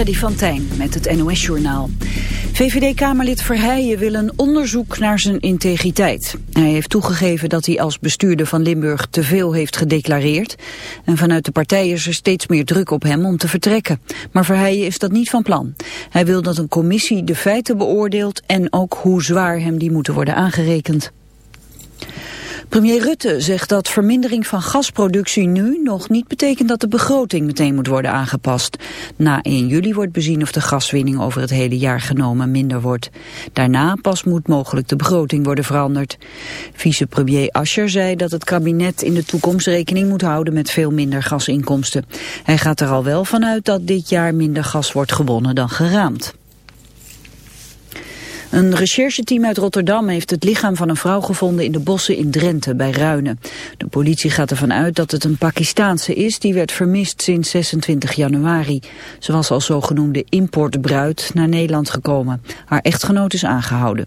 Freddy van met het NOS-journaal. VVD-Kamerlid Verheijen wil een onderzoek naar zijn integriteit. Hij heeft toegegeven dat hij als bestuurder van Limburg te veel heeft gedeclareerd. En vanuit de partij is er steeds meer druk op hem om te vertrekken. Maar Verheijen is dat niet van plan. Hij wil dat een commissie de feiten beoordeelt en ook hoe zwaar hem die moeten worden aangerekend. Premier Rutte zegt dat vermindering van gasproductie nu nog niet betekent dat de begroting meteen moet worden aangepast. Na 1 juli wordt bezien of de gaswinning over het hele jaar genomen minder wordt. Daarna pas moet mogelijk de begroting worden veranderd. Vicepremier Ascher zei dat het kabinet in de toekomst rekening moet houden met veel minder gasinkomsten. Hij gaat er al wel vanuit dat dit jaar minder gas wordt gewonnen dan geraamd. Een rechercheteam uit Rotterdam heeft het lichaam van een vrouw gevonden in de bossen in Drenthe bij Ruinen. De politie gaat ervan uit dat het een Pakistaanse is die werd vermist sinds 26 januari. Ze was als zogenoemde importbruid naar Nederland gekomen. Haar echtgenoot is aangehouden.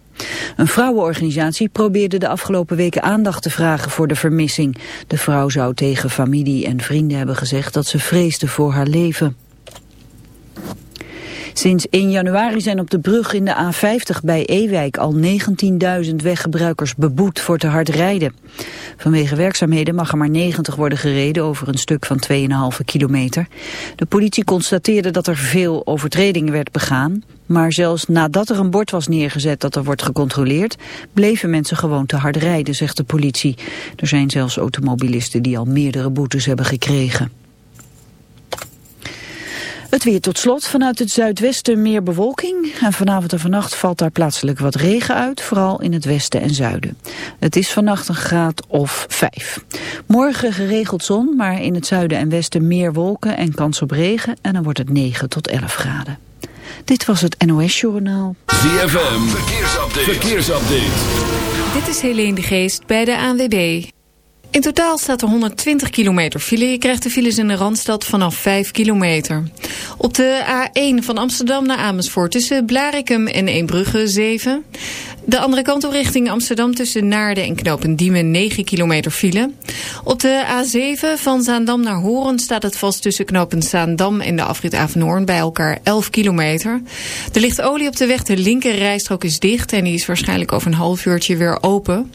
Een vrouwenorganisatie probeerde de afgelopen weken aandacht te vragen voor de vermissing. De vrouw zou tegen familie en vrienden hebben gezegd dat ze vreesde voor haar leven. Sinds 1 januari zijn op de brug in de A50 bij Ewijk al 19.000 weggebruikers beboet voor te hard rijden. Vanwege werkzaamheden mag er maar 90 worden gereden over een stuk van 2,5 kilometer. De politie constateerde dat er veel overtredingen werd begaan. Maar zelfs nadat er een bord was neergezet dat er wordt gecontroleerd, bleven mensen gewoon te hard rijden, zegt de politie. Er zijn zelfs automobilisten die al meerdere boetes hebben gekregen. Het weer tot slot. Vanuit het zuidwesten meer bewolking. En vanavond en vannacht valt daar plaatselijk wat regen uit. Vooral in het westen en zuiden. Het is vannacht een graad of vijf. Morgen geregeld zon, maar in het zuiden en westen meer wolken en kans op regen. En dan wordt het 9 tot 11 graden. Dit was het NOS Journaal. ZFM, verkeersupdate. verkeersupdate. Dit is Helene de Geest bij de ANWB. In totaal staat er 120 kilometer file. Je krijgt de files in de Randstad vanaf 5 kilometer. Op de A1 van Amsterdam naar Amersfoort tussen Blarikum en Eembrugge 7. De andere kant op richting Amsterdam tussen Naarden en Knopendiemen 9 kilometer file. Op de A7 van Zaandam naar Horen staat het vast tussen knooppunt Zaandam en de afrit Avenhoorn bij elkaar 11 kilometer. Er ligt olie op de weg, de linker rijstrook is dicht en die is waarschijnlijk over een half uurtje weer open.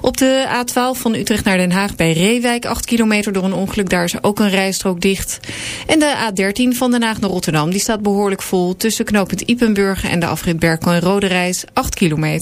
Op de A12 van Utrecht naar Den Haag bij Reewijk 8 kilometer door een ongeluk, daar is ook een rijstrook dicht. En de A13 van Den Haag naar Rotterdam, die staat behoorlijk vol tussen knooppunt Ipenburg en de afrit Berkel en Rode Reis 8 kilometer.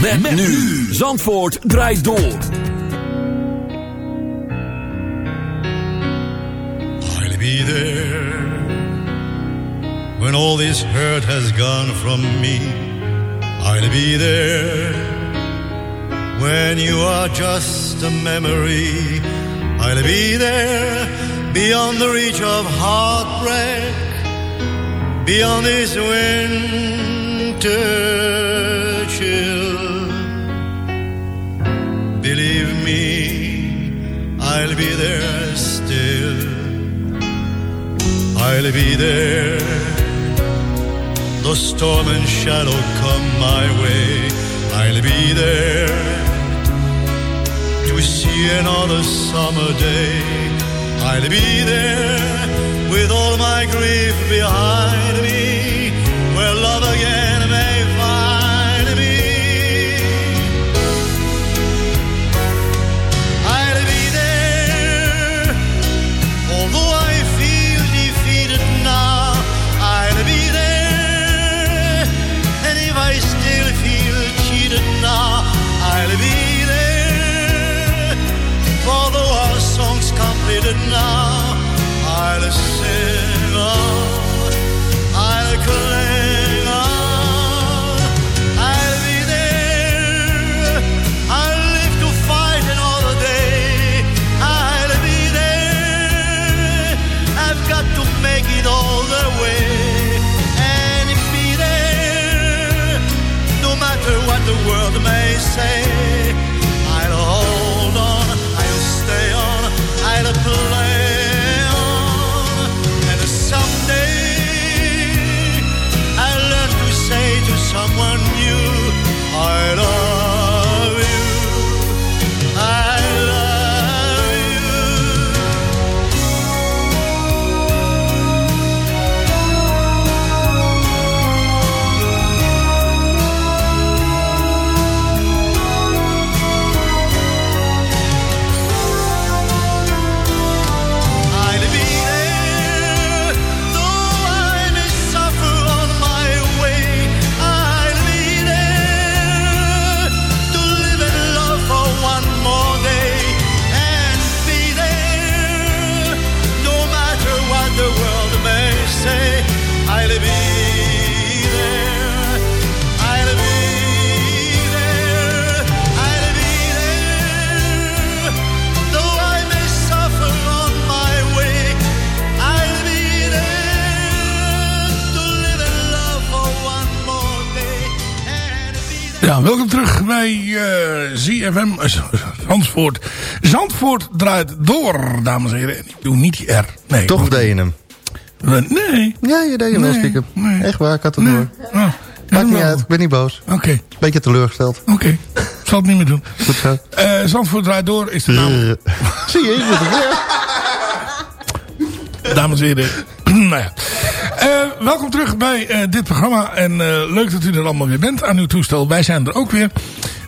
Met, nu. Zandvoort draait door. I'll be there when all this hurt has gone from me. I'll be there when you are just a memory. I'll be there beyond the reach of heartbreak, beyond this winter chill. Me, I'll be there still. I'll be there. The storm and shadow come my way. I'll be there to see another summer day. I'll be there with all my grief behind to completed now. I'll sing I'll claim. Zandvoort. Zandvoort draait door, dames en heren. En Ik doe niet die R. Nee, Toch deed je hem. Eh, Nee. Ja, je deed hem Nee, stiekem. nee. Echt waar, ik had het Nee. door. Oh, Maakt niet helemaal. uit, ik ben niet boos. Oké, Beetje teleurgesteld. oké. Zal het niet meer doen. Goed zo. Eh, Zandvoort draait door is de naam. Eh, Zie je, ik moet het weer. Dames en heren. nou ja. Welkom terug bij dit programma. En leuk dat u er allemaal weer bent aan uw toestel. Wij zijn er ook weer.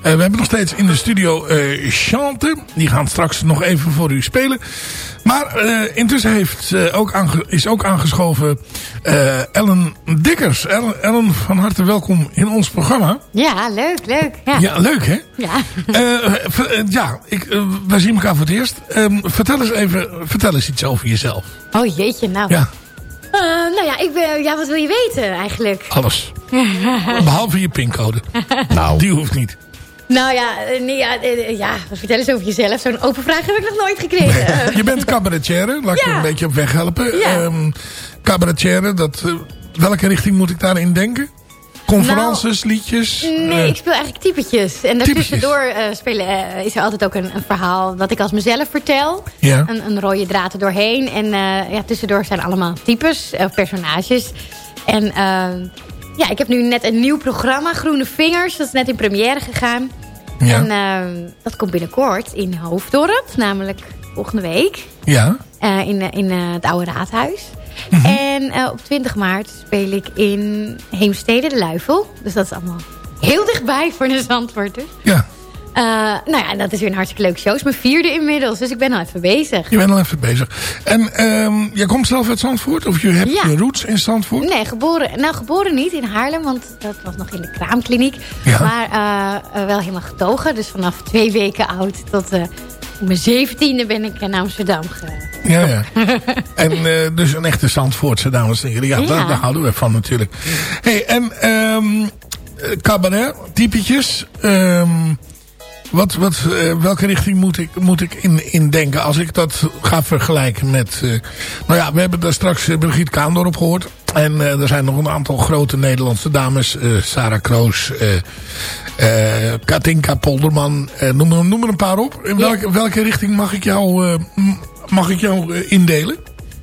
Eh, we hebben nog steeds in de studio eh Chante. Die gaan straks nog even voor u spelen. Maar eh, intussen heeft, ook is ook aangeschoven Ellen Dikkers. Ellen, Ellen, van harte welkom in ons programma. Ja, leuk, leuk. Ja. Ja, leuk hè? Ja. Ja, ik, wij zien elkaar voor het eerst. Ehm, vertel eens even, vertel eens iets over jezelf. Oh jeetje, nou. Ja, nou ja, ik ben, ja, wat wil je weten eigenlijk? alles. Behalve je pincode. Nou, Die hoeft niet. Nou ja, eh, nee, ja, eh, ja, vertel eens over jezelf. Zo'n open vraag heb ik nog nooit gekregen. Eh, Je bent cabaretière. Laat ik je een beetje op weg helpen. Ja. Ehm, cabaretière, dat, eh, welke richting moet ik daarin denken? Conferences, liedjes? Nee, Eh, ik speel eigenlijk typetjes. En daartussendoor eh spelen, eh, is er altijd ook een, een verhaal dat ik als mezelf vertel. Ja. Een, een rode draad er doorheen. En eh, ja, tussendoor zijn allemaal types, eh, personages. En eh, ja, ik heb nu net een nieuw programma, Groene Vingers. Dat is net in première gegaan. ja. En eh, dat komt binnenkort in Hoofddorp, namelijk volgende week. ja. eh, in, eh, in eh, het Oude Raadhuis. Mhm. En op 20 maart speel ik in Heemstede, de Luifel. Dus dat is allemaal heel dichtbij voor de Zandvoorters. ja. Eh, nou ja, dat is weer een hartstikke leuke show. Het is mijn vierde inmiddels, dus ik ben al even bezig. Je bent al even bezig. En ehm jij komt zelf uit Zandvoort? Of je hebt Ja. je roots in Zandvoort? Nee, geboren, nou, geboren niet in Haarlem, want dat was nog in de kraamkliniek. Ja. Maar eh, eh, wel helemaal getogen. Dus vanaf twee weken oud tot mijn zeventiende ben ik naar Amsterdam ge... Ja, ja. en dus een echte Zandvoortse, dames en heren. Ja, Ja. Daar, daar houden we van natuurlijk. hey, en ehm eh, cabaret, typetjes. ehm, wat, wat, eh, welke richting moet ik, moet ik in, in denken als ik dat ga vergelijken met... eh, nou ja, we hebben daar straks eh, Brigitte Kaandorp gehoord. En er zijn nog een aantal grote Nederlandse dames. Sarah Kroos, Katinka Polderman. noem, er- noem er een paar op. In welke, welke richting mag ik jou, mag ik jou indelen?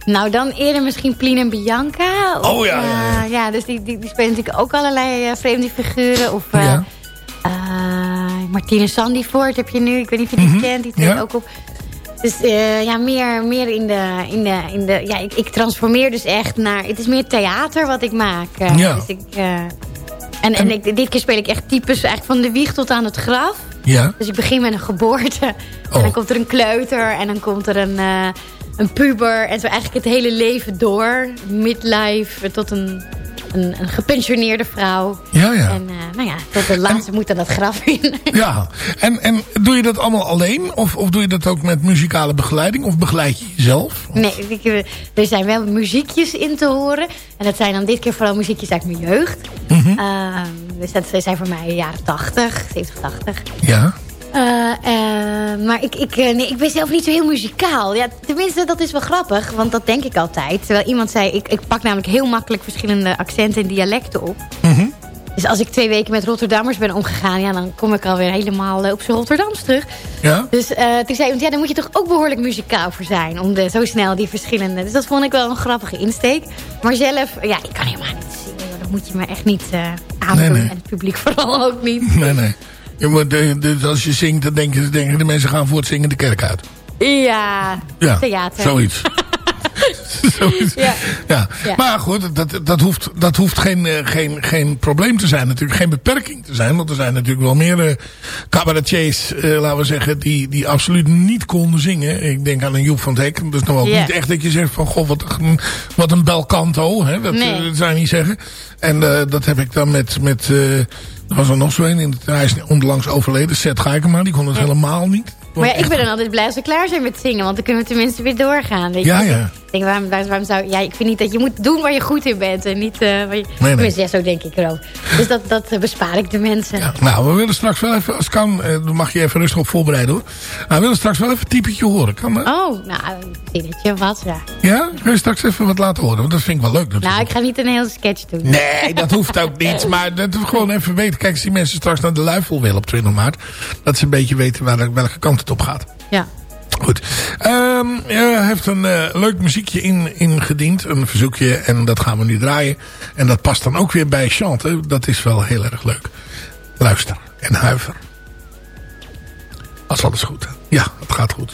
Nou, dan eerder misschien Plien en Bianca. Of, Oh, ja, ja, ja. ja, dus die, die, die spelen natuurlijk ook allerlei vreemde figuren. Of Ja. Eh, Martine Sandyvoort heb je nu. Ik weet niet of je die kent. Die treedt Mhm. Ja. ook op. Dus eh, ja, meer, meer in de... In de, in de ja, ik, ik transformeer dus echt naar... Het is meer theater wat ik maak. eh. Ja. Dus ik, en en ik, dit keer speel ik echt types eigenlijk van de wieg tot aan het graf. Ja. Dus ik begin met een geboorte. En Oh. dan komt er een kleuter. En dan komt er een, een puber. En zo eigenlijk het hele leven door. Midlife tot een, een, een gepensioneerde vrouw. Ja, ja. En eh, nou ja, tot de laatste moet er dat graf in. Ja, en, en doe je dat allemaal alleen? Of, of doe je dat ook met muzikale begeleiding? Of begeleid je jezelf? Nee, ik, eh, er zijn wel muziekjes in te horen. En dat zijn dan dit keer vooral muziekjes uit mijn jeugd. Mhm. Eh, dus dat zijn voor mij jaren 80, 70, 80. Ja. Eh, eh, maar ik, ik, eh, nee, ik ben zelf niet zo heel muzikaal. Ja, tenminste, dat is wel grappig, want dat denk ik altijd. Terwijl iemand zei, ik, ik pak namelijk heel makkelijk verschillende accenten en dialecten op. Mhm. Dus als ik twee weken met Rotterdammers ben omgegaan... Ja, dan kom ik alweer helemaal op zijn Rotterdams terug. Ja? Dus toen zei iemand, ja, dan moet je toch ook behoorlijk muzikaal voor zijn... om de, zo snel die verschillende... Dus dat vond ik wel een grappige insteek. Maar zelf, ja, ik kan helemaal niet zingen. Dat moet je me echt niet aandoen. Nee, nee. En het publiek vooral ook niet. Nee, nee. Dus als je zingt, dan denken, denken de mensen gaan voor het zingen de kerk uit. Ja, Ja, theater. zoiets. zoiets. Ja. Ja. Ja. Maar goed, dat, dat hoeft, dat hoeft geen, eh, geen, geen probleem te zijn natuurlijk. Geen beperking te zijn. Want er zijn natuurlijk wel meer eh, cabaretiers, eh, laten we zeggen, die, die absoluut niet konden zingen. Ik denk aan een Joep van het Hek. Dat is nog ook Ja. niet echt dat je zegt van, goh, wat een, wat een belcanto. Hè? Dat, Nee. dat zou je niet zeggen. En dat heb ik dan met, met er was er nog zo een, in hij is onlangs overleden, Seth Gaikema, die kon het helemaal niet. Maar ja, ik ben dan altijd blij als we klaar zijn met zingen. Want dan kunnen we tenminste weer doorgaan. Weet je? Ja, ja. Denk, waarom, waarom, zou... Ja, ik vind niet dat je moet doen waar je goed in bent. En niet... eh waar je, nee. Tenminste, ja, zo denk ik erover. Dus dat, dat bespaar ik de mensen. Ja, nou, we willen straks wel even, als het kan, eh, dan mag je even rustig op voorbereiden hoor. Nou, we willen straks wel even een typetje horen. Kan dat? Oh, nou, een zinnetje of wat, ja. Ja? Kun je straks even wat laten horen? Want dat vind ik wel leuk Nou, natuurlijk. ik ga niet een hele sketch doen. Nee, dat hoeft ook niet. Maar dat we gewoon even weten. Kijk, als die mensen straks naar de Luifel willen op 20 maart. Dat ze een beetje weten waar, welke kant het op gaat. Ja. Goed. Ehm heeft een eh, leuk muziekje in, ingediend. Een verzoekje. En dat gaan we nu draaien. En dat past dan ook weer bij chanten. Dat is wel heel erg leuk. Luister en huiver. Als alles goed. Ja, het gaat goed.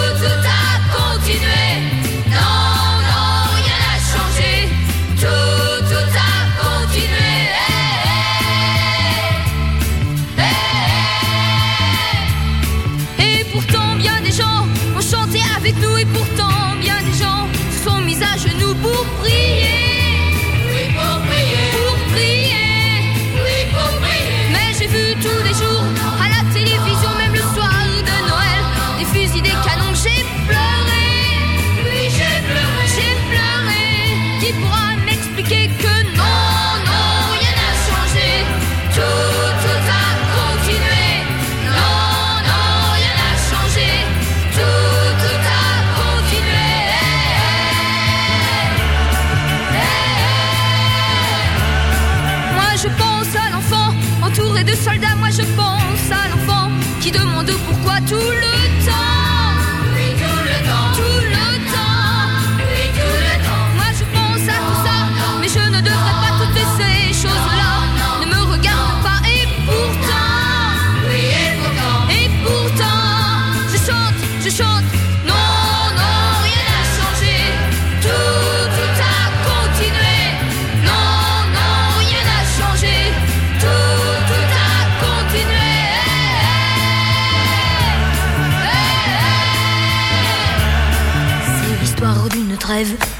qui demande pourquoi tout le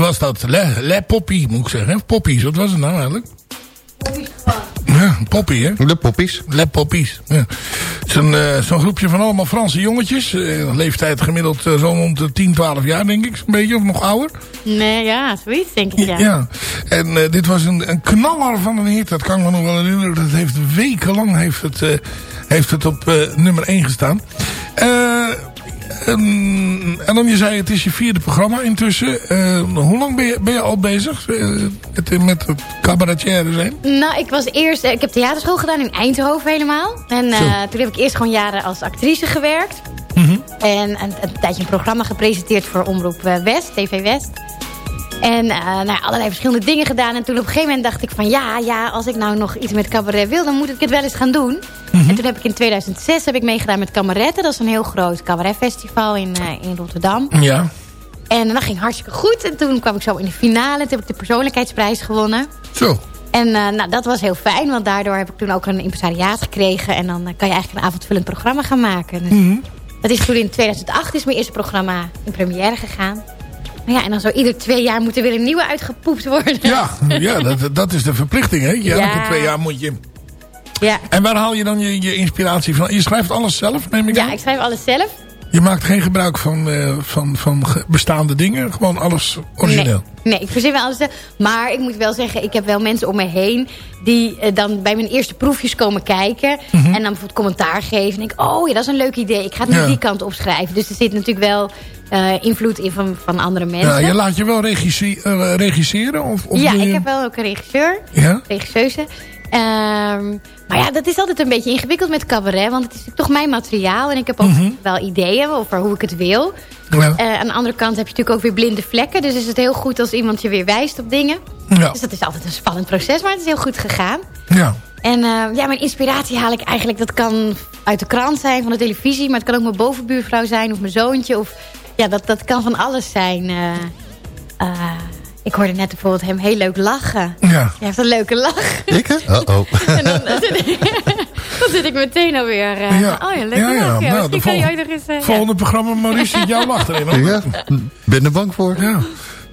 Was dat? Le, Le Poppy, moet ik zeggen. Of Poppies, wat was het nou eigenlijk? Ja, Poppy, hè? De poppies. Le Poppies. Ja. Zo'n eh, zo'n groepje van allemaal Franse jongetjes. Eh, leeftijd gemiddeld eh, zo'n rond de 10, 12 jaar, denk ik. Een beetje, of nog ouder. Nee, ja, zoiets denk ik, ja. Ja. En eh, dit was een, een knaller van een hit. Dat kan ik me nog wel herinneren. Dat heeft wekenlang heeft het, eh, heeft het op eh, nummer 1 gestaan. Eh, en dan je zei, het is je vierde programma intussen. Eh, hoe lang ben je, ben je al bezig eh, met, met het cabaretier zijn? Nou, ik was eerst... eh, Ik heb theaterschool gedaan in Eindhoven helemaal. En eh, toen heb ik eerst gewoon jaren als actrice gewerkt. Mhm. En een, een tijdje een programma gepresenteerd voor Omroep eh, West, TV West. En eh, nou, allerlei verschillende dingen gedaan. En toen op een gegeven moment dacht ik van... ja, ja, als ik nou nog iets met cabaret wil... dan moet ik het wel eens gaan doen. Mhm. En toen heb ik in 2006 heb ik meegedaan met Kameretten. Dat is een heel groot cabaretfestival in, eh, in Rotterdam. Ja. En dat ging hartstikke goed. En toen kwam ik zo in de finale. Toen heb ik de persoonlijkheidsprijs gewonnen. Zo. En eh, nou, dat was heel fijn, want daardoor heb ik toen ook een impresariaat gekregen. En dan kan je eigenlijk een avondvullend programma gaan maken. Dus Mhm. Dat is toen in 2008 is mijn eerste programma in première gegaan. Maar ja, en dan zo ieder twee jaar moet er weer een nieuwe uitgepoept worden. Ja, ja dat, dat is de verplichting. Hè? Je, Elke Ja. twee jaar moet je... Ja. En waar haal je dan je, je inspiratie van? Je schrijft alles zelf, neem ik aan? Ja, ik schrijf alles zelf. Je maakt geen gebruik van, eh, van, van bestaande dingen. Gewoon alles origineel. Nee, nee, ik verzin wel alles zelf. Maar ik moet wel zeggen, ik heb wel mensen om me heen... die eh, dan bij mijn eerste proefjes komen kijken... Mhm. en dan bijvoorbeeld commentaar geven. En denk ik, oh ja, dat is een leuk idee. Ik ga het nu Ja. die kant opschrijven. Dus er zit natuurlijk wel eh, invloed in van, van andere mensen. Ja, je laat je wel eh, regisseren? Of, of ja, je- ik heb wel ook een regisseur. Ja? Regisseuse. Ehm, maar ja, dat is altijd een beetje ingewikkeld met cabaret. Want het is toch mijn materiaal. En ik heb ook Mhm. wel ideeën over hoe ik het wil. Ja. Eh, aan de andere kant heb je natuurlijk ook weer blinde vlekken. Dus is het heel goed als iemand je weer wijst op dingen. Ja. Dus dat is altijd een spannend proces. Maar het is heel goed gegaan. Ja. En eh, ja, mijn inspiratie haal ik eigenlijk... Dat kan uit de krant zijn, van de televisie. Maar het kan ook mijn bovenbuurvrouw zijn of mijn zoontje. Of, ja, dat, dat kan van alles zijn. eh. Eh, ik hoorde net bijvoorbeeld hem heel leuk lachen. Ja. Hij heeft een leuke lach. Ik, hè? Uh-oh. En dan, dan, zit ik, dan zit ik meteen alweer... eh Ja. Oh ja, leuke Ja, ja. lach. Ja, Nou, de je volgende- ooit nog eens... eh, ja. Volgende programma, Maurice, zit jouw wacht erin. hoor. Ja, ben er bang voor. Ja.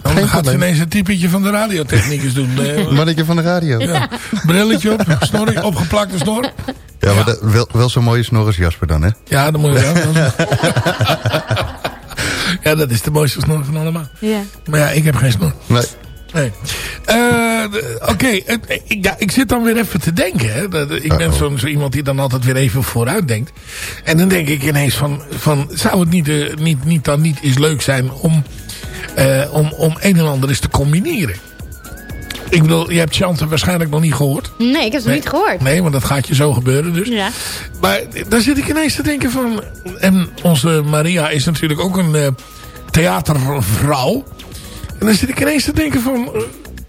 Dan Geen gaat probleem. ineens een typetje van de radiotechnicus doen. Eh, Mannetje van de radio. Ja, ja. Brilletje op, snor, opgeplakte snor. maar dat- wel, wel zo'n mooie snor als Jasper dan, hè? Ja, dat moet je wel. Ja, dat is de mooiste snor van allemaal. Ja. Maar ja, ik heb geen snor. Nee. Nee. Eh, Oké, ik, ja, ik zit dan weer even te denken. Hè. Dat- Ik ben zo iemand die dan altijd weer even vooruit denkt. En dan denk ik ineens van... van zou het niet, eh, niet, niet dan niet eens leuk zijn om, eh, om, om een en ander eens te combineren? Ik bedoel, je hebt Chante waarschijnlijk nog niet gehoord. Nee, ik heb het nog niet gehoord. Nee, want dat gaat je zo gebeuren dus. Ja. Maar daar zit ik ineens te denken van... En onze Maria is natuurlijk ook een eh, theatervrouw. En dan zit ik ineens te denken van... eh,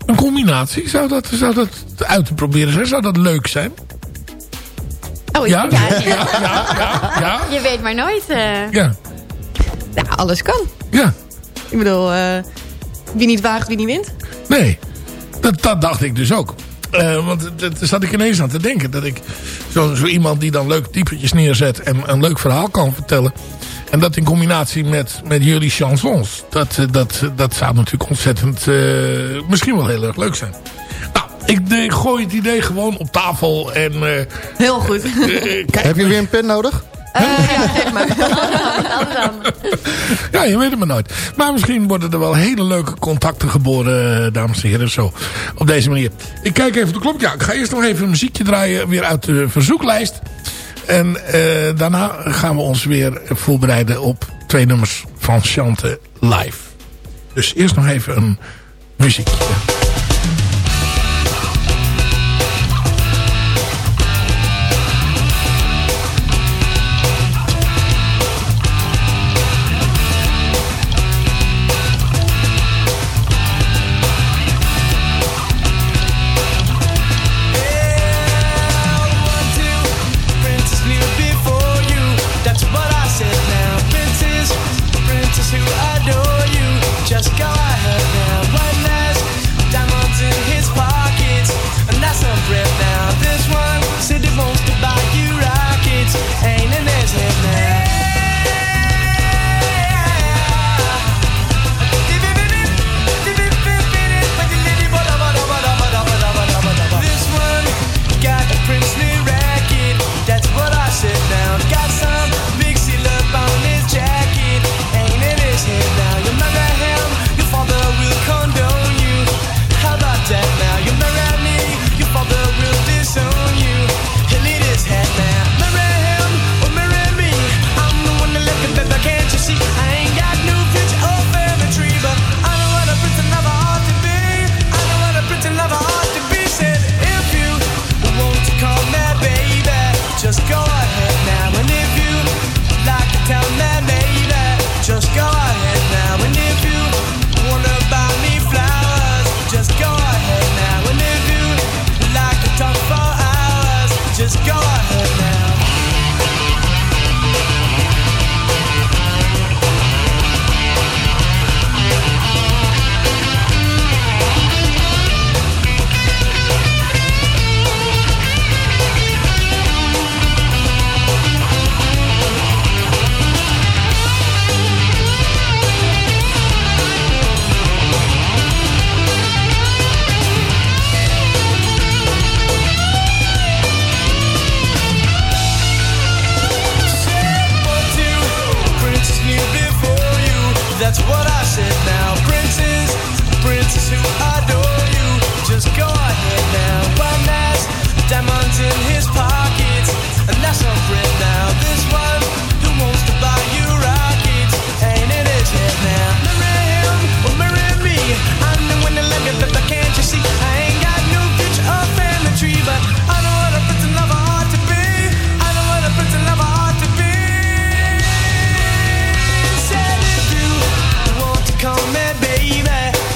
een combinatie, zou dat, zou dat uit te proberen zijn? Zou dat leuk zijn? Oh, Ja? ja. ja, Ja, ja. Je weet maar nooit. eh. Ja, Ja, alles kan. ja. Ik bedoel, wie niet waagt, wie niet wint. Nee, dat, dat dacht ik dus ook. Eh, want daar zat ik ineens aan te denken. Dat ik zo, zo iemand die dan leuk typetjes neerzet en een leuk verhaal kan vertellen. En dat in combinatie met, met jullie chansons. Dat, eh, dat, dat zou natuurlijk ontzettend, eh, misschien wel heel erg leuk zijn. Nou, ik eh, gooi het idee gewoon op tafel. En eh, Heel goed. eh, eh, kijk, Heb je weer een pen nodig? Eh, ja, geef maar. Ja, je weet het maar nooit. Maar misschien worden er wel hele leuke contacten geboren, eh, dames en heren. Zo, op deze manier. Ik kijk even op de klok. Ja, ik ga eerst nog even een muziekje draaien. Weer uit de verzoeklijst. En eh, daarna gaan we ons weer voorbereiden op twee nummers van Chante live. Dus eerst nog even een muziekje.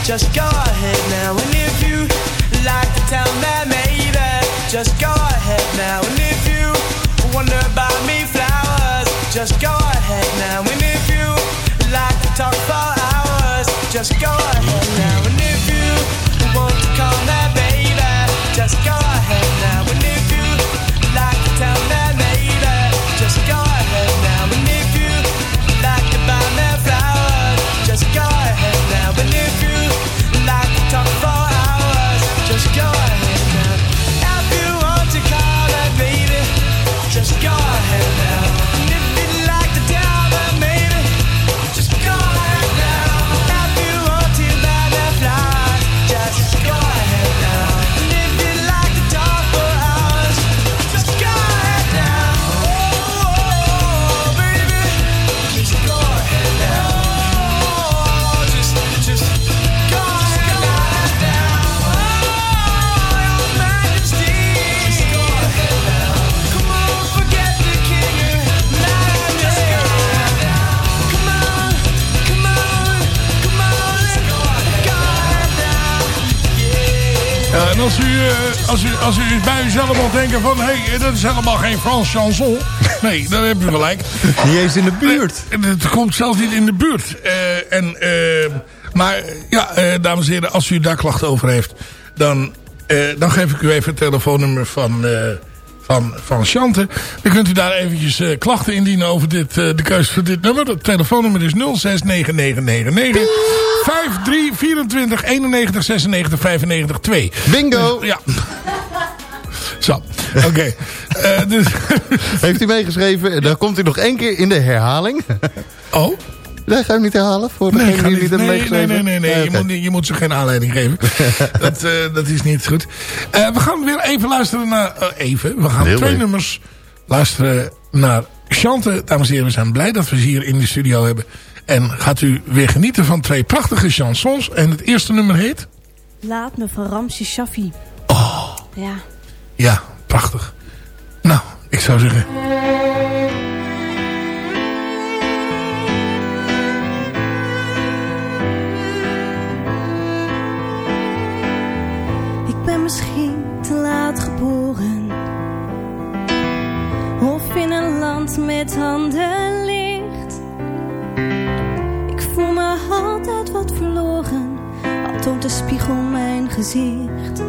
Just go ahead now. Als u, eh, als, u, als u bij uzelf al denken van... hé, hey, dat is helemaal geen Frans chanson. Nee, dan heb u gelijk. Niet eens in de buurt. Eh, Het komt zelfs niet in de buurt. Eh, en, eh, maar ja, eh, dames en heren, als u daar klachten over heeft... dan, eh, dan geef ik u even het telefoonnummer van... eh, van, van Chante. Dan kunt u daar eventjes eh, klachten indienen over dit, eh, de keuze van dit nummer. Het telefoonnummer is 069999 5324 91 96 95 2. Bingo! Ja. Zo, oké. Eh, dus, Heeft u meegeschreven? Dan komt u nog één keer in de herhaling. oh? Nee, ga je hem niet herhalen? Voor Nee, die niet- niet nee, nee, meegeschreven? nee, nee, nee. Nee, Je, moet, je moet ze geen aanleiding geven. dat, eh, dat is niet goed. Eh, we gaan weer even luisteren naar... even, we gaan Heel twee nummers luisteren naar Chante. Dames en heren, we zijn blij dat we ze hier in de studio hebben. En gaat u weer genieten van twee prachtige chansons. En het eerste nummer heet... Laat me van Ramses Shaffi. Oh. Ja. Ja, prachtig. Nou, ik zou zeggen... Ik ben misschien te laat geboren. Of in een land met handen voel me altijd wat verloren. Al toont de spiegel mijn gezicht.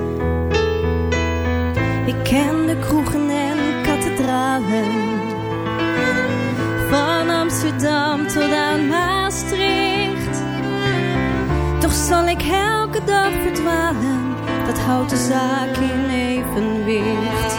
Ik ken de kroegen en kathedralen. Van Amsterdam tot aan Maastricht. Toch zal ik elke dag verdwalen, dat houdt de zaak in evenwicht.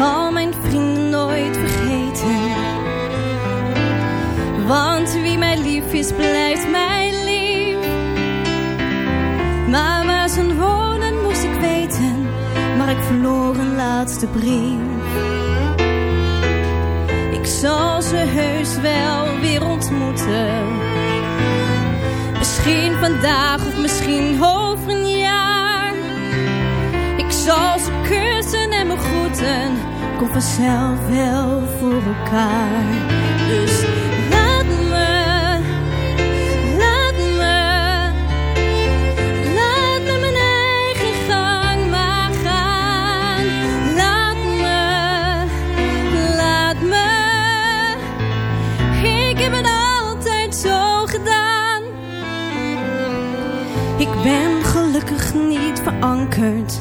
Zal mijn vrienden nooit vergeten. Want wie mij lief is, blijft mij lief. Maar waar ze wonen moest ik weten. Maar ik verloor een laatste brief. Ik zal ze heus wel weer ontmoeten. Misschien vandaag of misschien over een jaar. Ik zal ze kussen en me groeten. Kom vanzelf wel voor elkaar. Dus laat me, laat me, laat me mijn eigen gang maar gaan. Laat me, laat me. Ik heb het altijd zo gedaan. Ik ben gelukkig niet verankerd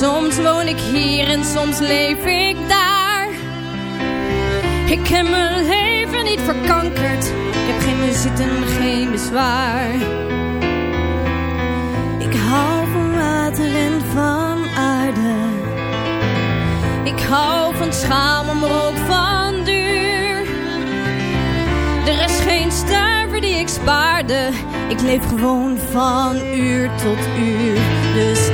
Soms woon ik hier en soms leef ik daar. Ik heb mijn leven niet verkankerd. Ik heb geen bezit en geen bezwaar. Ik hou van water en van aarde. Ik hou van schaam, maar ook van duur. Er is geen stuiver die ik spaarde. Ik leef gewoon van uur tot uur. Dus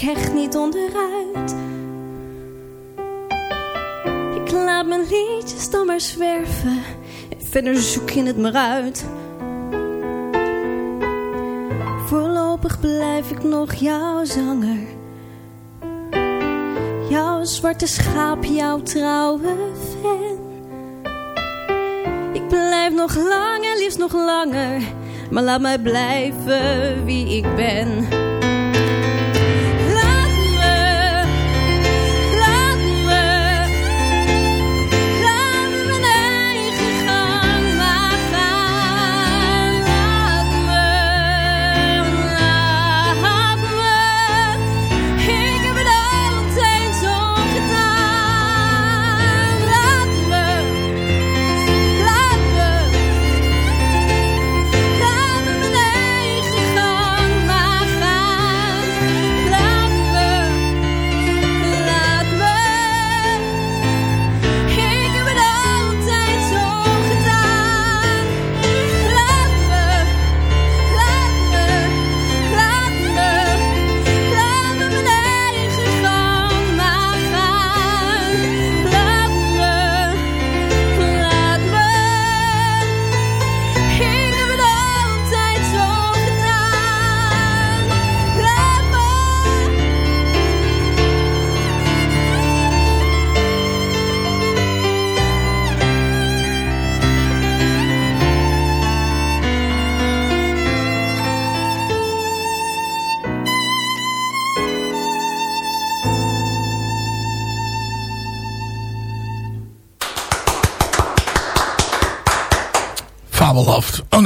ik echt niet onderuit. Ik laat mijn liedjes dan maar zwerven. En verder zoek je het maar uit. Voorlopig blijf ik nog jouw zanger. Jouw zwarte schaap, jouw trouwe fan. Ik blijf nog lang en liefst nog langer. Maar laat mij blijven wie ik ben.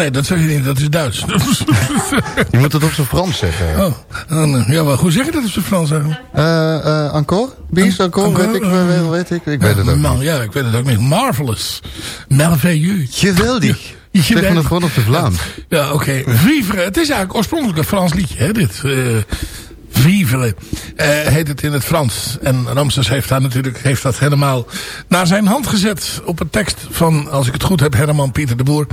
Nee, dat zeg je niet, dat is Duits. Je moet het op zijn Frans zeggen. Oh, eh, ja, maar hoe zeg je dat op zijn Frans eigenlijk? Eh, eh, encore? Bis, encore? Encore? Weet ik, weet, weet ik. Ik weet het ook Man, niet. Ja, ik weet het ook niet. Marvelous. Merveilleux. Geweldig. Zeg het gewoon op de Vlaams. Ja, oké. Vivre. Het is eigenlijk oorspronkelijk een Frans liedje, hè, dit. Eh heet het in het Frans. En Ramses heeft, daar natuurlijk, heeft dat helemaal naar zijn hand gezet. Op een tekst van, als ik het goed heb, Herman Pieter de Boer.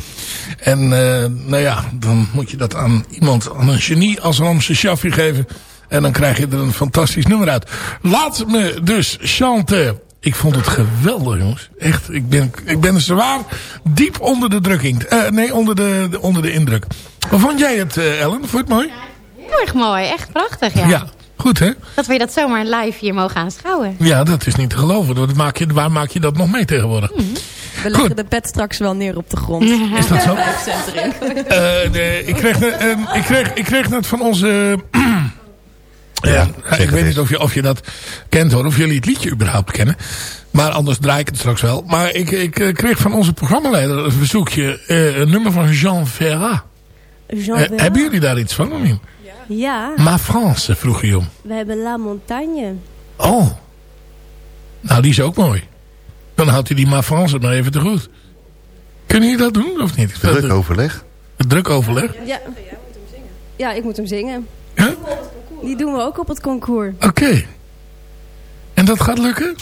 En eh, nou ja, dan moet je dat aan iemand, aan een genie als Ramses Shaffi geven. En dan krijg je er een fantastisch nummer uit. Laat me dus chanten. Ik vond het geweldig, jongens. Echt, ik ben, ik ben zwaar diep onder de drukking. Eh, nee, onder de, de- onder de indruk. Hoe vond jij het, Ellen? Vond je het mooi? Heel erg mooi, echt prachtig, ja. Ja, goed hè? Dat we dat zomaar live hier mogen aanschouwen. Ja, dat is niet te geloven. Dat maak je, waar maak je dat nog mee tegenwoordig? We leggen de pet straks wel neer op de grond. Is dat zo? Eh, ik, kreeg, net- eh, ik, kreeg, ik kreeg net van onze... ja, ik weet niet of je, of je dat kent hoor. Of jullie het liedje überhaupt kennen. Maar anders draai ik het straks wel. Maar ik, ik eh, kreeg van onze programmaleider een verzoekje. eh, een nummer van Jean Ferrat. Jean Ferrat. hebben jullie daar iets van? Of niet? Ja, Ma France vroeg je om. we hebben La Montagne. Oh. Nou, die is ook mooi. Dan houdt hij die Ma France maar even te goed. Kunnen jullie dat doen of niet? Druk overleg. Het druk overleg? Ja. ja, ik moet hem zingen. Ja? Die doen we ook op het concours. Oké. En dat gaat lukken?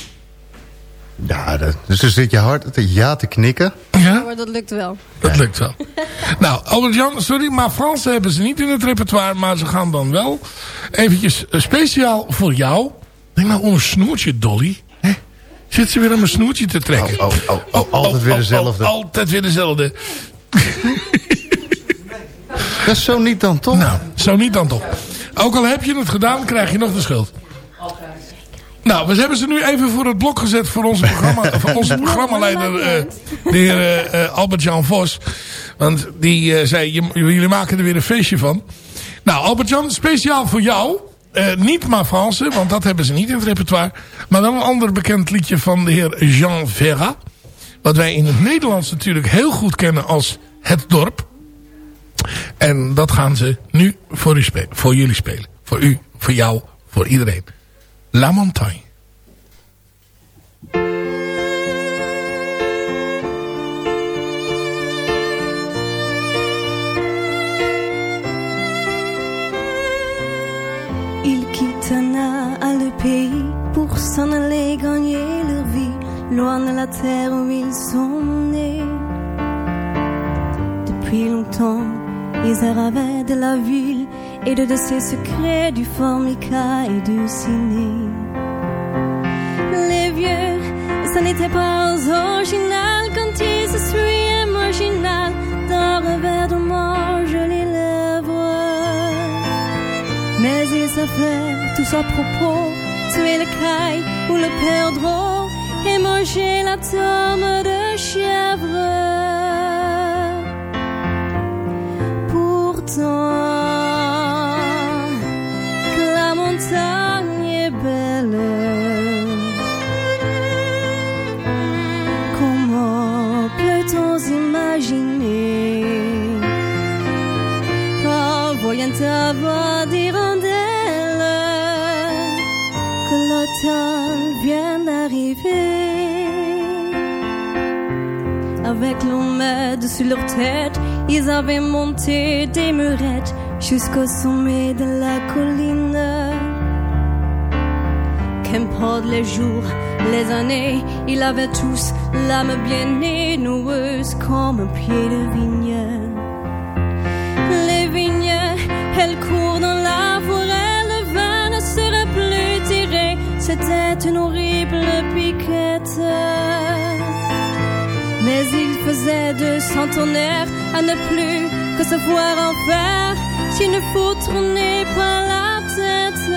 Ja, dat, dus dan zit je hard te ja te knikken. Ja? Maar dat lukt wel. Dat lukt wel. nou, Albert-Jan, sorry, maar Frans hebben ze niet in het repertoire. Maar ze gaan dan wel eventjes eh, speciaal voor jou. Denk nou om een snoertje, Dolly. Hè? Zit ze weer aan mijn snoertje te trekken? Oh, oh, oh, oh, altijd weer dezelfde. altijd weer dezelfde. Dat is zo niet dan toch? Nou, zo niet dan toch. Ook al heb je het gedaan, krijg je nog de schuld. Nou, we hebben ze nu even voor het blok gezet voor onze, programma, voor onze programmaleider, eh, de heer eh, eh, Albert-Jan Vos. Want die eh, zei, jullie maken er weer een feestje van. Nou, Albert-Jan, speciaal voor jou. Niet maar Franse, want dat hebben ze niet in het repertoire. Maar wel een ander bekend liedje van de heer Jean Ferrat. Wat wij in het Nederlands natuurlijk heel goed kennen als Het Dorp. En dat gaan ze nu voor, u spelen, voor jullie spelen. Voor u, voor jou, voor iedereen. La Montagne. Ils le pays pour s'en aller gagner leur vie, loin de la terre où ils sont nés. Depuis longtemps, ils rêvaient de la ville et de, de ses secrets du formica et du ciné. Les vieux, ça n'était pas original quand ils se suivaient marginal d'un revers de manche les lèvres. Mais ils savaient tous à propos tuer le caille ou le perdreau et manger la tome de chèvre. Pourtant, vient d'arriver avec l'ombre sur leur tête ils avaient monté des murettes jusqu'au sommet de la colline Qu'importe les jours, les années, ils avaient tous l'âme bien noueuse comme un pied de vigne. Les vignes, elles courent c'était une horrible piquette. Mais il faisait de centenaires à ne plus que savoir en faire, s'il ne faut tourner pas la tête.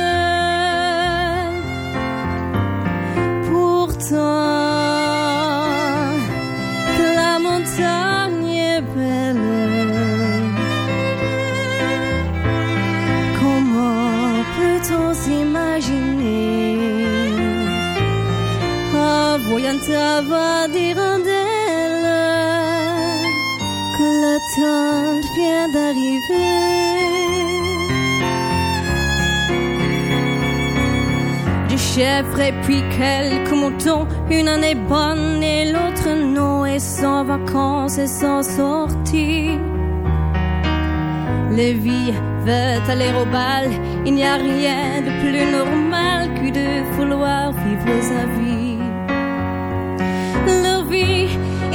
Pourtant, ta voix d'hirondelle que l'automne vient d'arriver? du chèvre et puis quelques moutons. Une année bonne et l'autre non, et sans vacances et sans sortie. Les vies veulent aller au bal, il n'y a rien de plus normal que de vouloir vivre sa vie.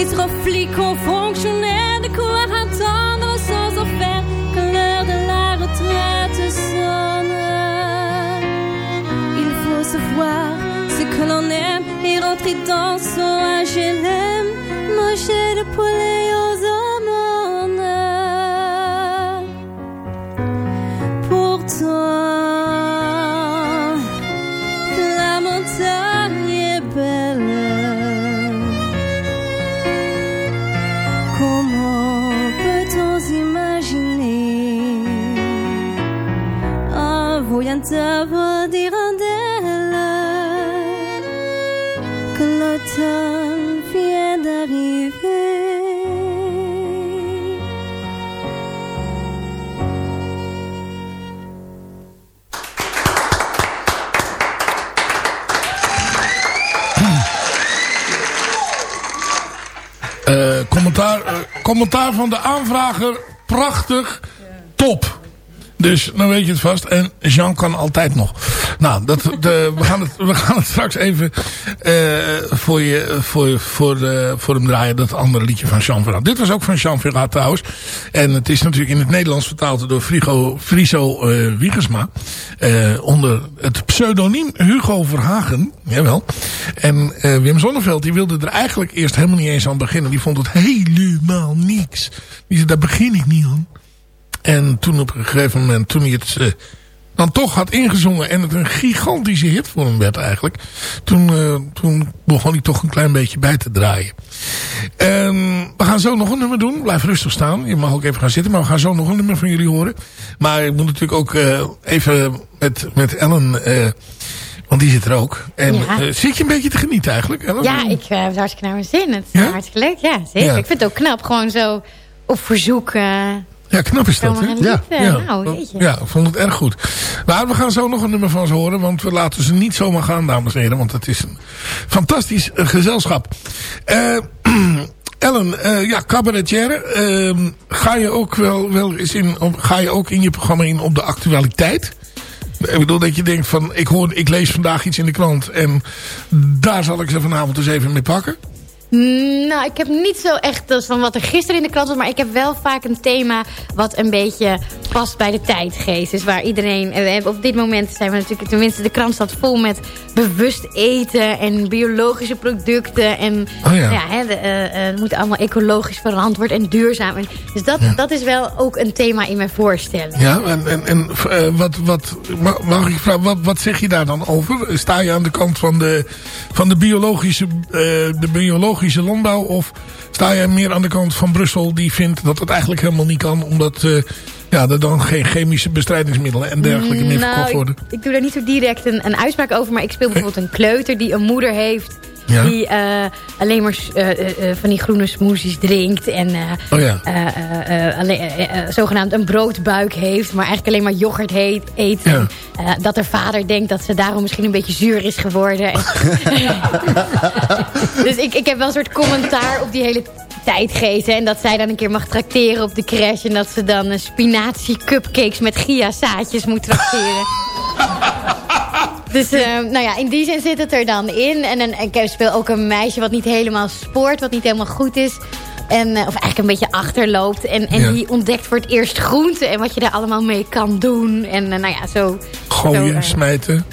Trop flic en fonctionnaire, de quoi attendre sans offert que l'heure de la retraite sonne. Il faut se voir ce que l'on aime et rentrer dans son HLM, manger le poulet van de aanvrager. Prachtig. Top. Dus dan weet je het vast. En Jean kan altijd nog. Nou, dat, de, we, gaan het, we gaan het straks even eh, voor, je, voor, voor, eh, voor hem draaien. Dat andere liedje van Jean Ferrat. Dit was ook van Jean Ferrat trouwens. En het is natuurlijk in het Nederlands vertaald door Frigo, Friso. Eh, onder het pseudoniem Hugo Verhagen. Jawel. En Wim Zonneveld die wilde er eigenlijk eerst helemaal niet eens aan beginnen. Die vond het helemaal niks. Die zei, daar begin ik niet aan. En toen op een gegeven moment, toen hij het dan toch had ingezongen en het een gigantische hit voor hem werd eigenlijk. Toen, eh, toen begon hij toch een klein beetje bij te draaien. We gaan zo nog een nummer doen. Blijf rustig staan. Je mag ook even gaan zitten, maar we gaan zo nog een nummer van jullie horen. Maar ik moet natuurlijk ook eh, even met, met Ellen... eh, want die zit er ook. En Ja. zit je een beetje te genieten eigenlijk? Ellen? Ja, ik heb het hartstikke naar mijn zin. Het is Ja? hartstikke leuk. Ja, zeker. Ja. Ik vind het ook knap. Gewoon zo op verzoek. Ja, knap is dat, hè? lied, eh, Nou, ja, ik vond het erg goed. Maar we gaan zo nog een nummer van ze horen. Want we laten ze niet zomaar gaan, dames en heren. Want het is een fantastisch eh, gezelschap. Eh, Ellen, eh, ja, cabaretière. ehm, ga je ook wel, wel eens in, op, ga je ook in je programma in op de actualiteit? Ik bedoel dat je denkt van, ik, hoor, ik lees vandaag iets in de krant. En daar zal ik ze vanavond eens even mee pakken. Nou, ik heb niet zo echt als van wat er gisteren in de krant was. Maar ik heb wel vaak een thema wat een beetje past bij de tijdgeest. Dus waar iedereen... eh, Op dit moment zijn we natuurlijk... Tenminste, de krant staat vol met bewust eten en biologische producten. En Oh ja. hè, de, eh, eh, het moet allemaal ecologisch verantwoord en duurzaam. En, dus dat, dat is wel ook een thema in mijn voorstelling. Ja, en, en, en eh, wat, wat, ma- mag ik vragen, wat, wat zeg je daar dan over? Sta je aan de kant van de, van de, biologische, eh, de biologische landbouw? Of sta je meer aan de kant van Brussel die vindt dat het eigenlijk helemaal niet kan? Omdat eh, ja, er dan geen chemische bestrijdingsmiddelen en dergelijke meer verkocht Nou, worden? ik, ik doe daar niet zo direct een, een uitspraak over. Maar ik speel bijvoorbeeld een kleuter die een moeder heeft... Ja. Die eh, alleen maar eh, eh, van die groene smoothies drinkt. En Oh ja. alleen, zogenaamd een broodbuik heeft. Maar eigenlijk alleen maar yoghurt heet, eet. Ja. En, dat haar vader denkt dat ze daarom misschien een beetje zuur is geworden. En- dus ik, ik heb wel een soort commentaar op die hele tijdgeest. hè. En dat zij dan een keer mag trakteren op de crash. En dat ze dan spinazie cupcakes met Gia zaadjes moet trakteren. Dus eh, nou ja, in die zin zit het er dan in. En, een, ik speel ook een meisje wat niet helemaal spoort, wat niet helemaal goed is. En, eh, of eigenlijk een beetje achterloopt. En, en Ja. die ontdekt voor het eerst groente en wat je daar allemaal mee kan doen. En eh, nou ja, zo... Gooien, zo, smijten.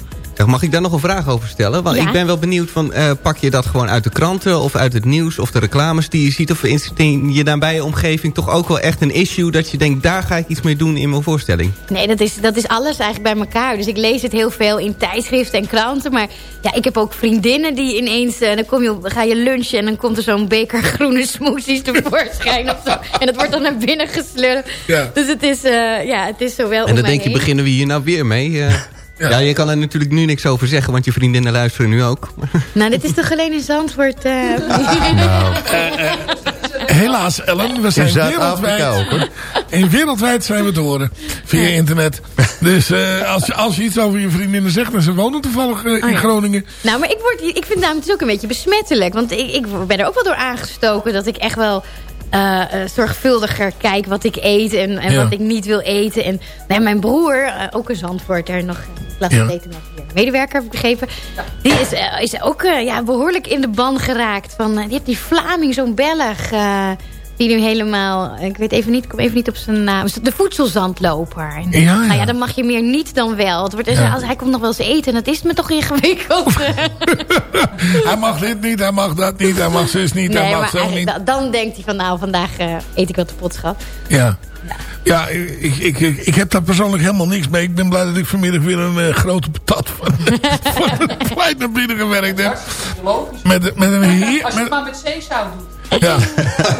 Mag ik daar nog een vraag over stellen? Want Ja. ik ben wel benieuwd van, eh, pak je dat gewoon uit de kranten of uit het nieuws of de reclames die je ziet? Of is het in je nabije omgeving toch ook wel echt een issue dat je denkt, daar ga ik iets mee doen in mijn voorstelling? Nee, dat is, dat is alles eigenlijk bij elkaar. Dus ik lees het heel veel in tijdschriften en kranten. Maar ja, ik heb ook vriendinnen die ineens... eh, dan kom je, op- ga je lunchen en dan komt er zo'n beker groene smoothies tevoorschijn of zo. En dat wordt dan naar binnen geslurpt. Ja. Dus het is, eh, ja, het is zo wel En om dan mij denk je, heen. beginnen we hier nou weer mee? Ja. ja. je kan er natuurlijk nu niks over zeggen, want je vriendinnen luisteren nu ook. Nou, dit is toch alleen in Zandvoort... eh, Helaas, Ellen, we zijn wereldwijd. ook, hoor. En wereldwijd zijn we te horen. Via internet. Dus eh, als, je, als je iets over je vriendinnen zegt... en ze wonen toevallig eh, in Oh ja. Groningen... Nou, maar ik, word, ik vind namelijk het is ook een beetje besmettelijk. Want ik, ik ben er ook wel door aangestoken dat ik echt wel eh, eh, zorgvuldiger kijk wat ik eet en, en Ja. wat ik niet wil eten. En nou, mijn broer, eh, ook een Zandvoorter, nog laat Ja. eten medewerker heb ik begrepen. Die is, is ook ja, behoorlijk in de ban geraakt. Van, die heeft die Vlaming, zo'n Belg... die nu helemaal, ik weet even niet, ik kom even niet op zijn naam. De voedselzandloper. Ja, ja. Nou ja, dan mag je meer niet dan wel. Het wordt, Ja. als, hij komt nog wel eens eten en dat is me toch ingewikkeld. hij mag dit niet, hij mag dat niet, hij mag zus niet, hij Nee, mag maar zo niet. da- dan denkt hij van nou, vandaag eh, eet ik wat de potschap. Ja, ja ik, ik, ik, ik heb daar persoonlijk helemaal niks mee. Ik ben blij dat ik vanmiddag weer een eh, grote patat van, van het plein naar binnen gewerkt heb. Met, met een heer... Als je het maar met zeezout doet. ja.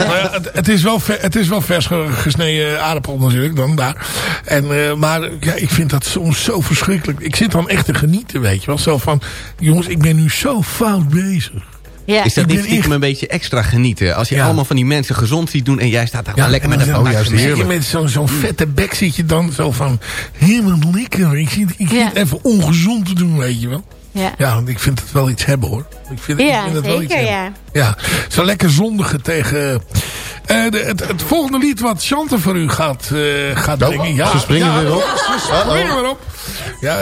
Maar ja, het, het, is wel ver- het is wel vers ge- gesneden aardappel natuurlijk dan daar. En, eh, maar ja, ik vind dat soms zo verschrikkelijk. Ik zit dan echt te genieten, weet je wel. Zo van, jongens, ik ben nu zo fout bezig. Ja. Is dat Ik niet stiekem een beetje extra genieten? Als je Ja. allemaal van die mensen gezond ziet doen en jij staat daar Ja, lekker met en een heerlijk. met zo'n zo'n vette bek zit je dan zo van... Helemaal lekker. Ik zit, ik zit even ongezond te doen, weet je wel. Ja, Ja, want ik vind het wel iets hebben hoor. Ik vind, ik ja vind het wel iets zeker hebben. ja. Ja, zo lekker zondigen tegen... eh, de, het, het volgende lied wat Chante voor u gaat, eh gaat Oh, brengen. Ja, ze springen ja, weer op. Ze springen weer op. Ja,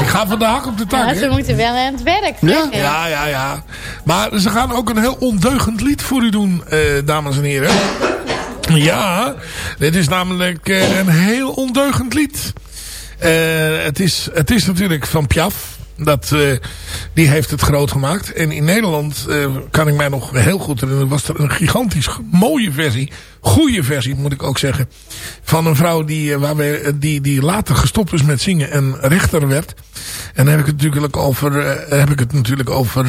ik ga van de hak op de tak. Ja, ze moeten wel aan het werk. Ja? Ja, ja, ja. Maar ze gaan ook een heel ondeugend lied voor u doen, eh, dames en heren. Ja, dit is namelijk een heel ondeugend lied. Eh, het, is, het is natuurlijk van Piaf. Dat, eh, die heeft het groot gemaakt. En in Nederland eh, kan ik mij nog heel goed herinneren. Was er een gigantisch mooie versie. Goede versie moet ik ook zeggen. Van een vrouw die, eh, waar we, die, die later gestopt is met zingen en rechter werd. En dan heb ik het natuurlijk over... heb ik het natuurlijk over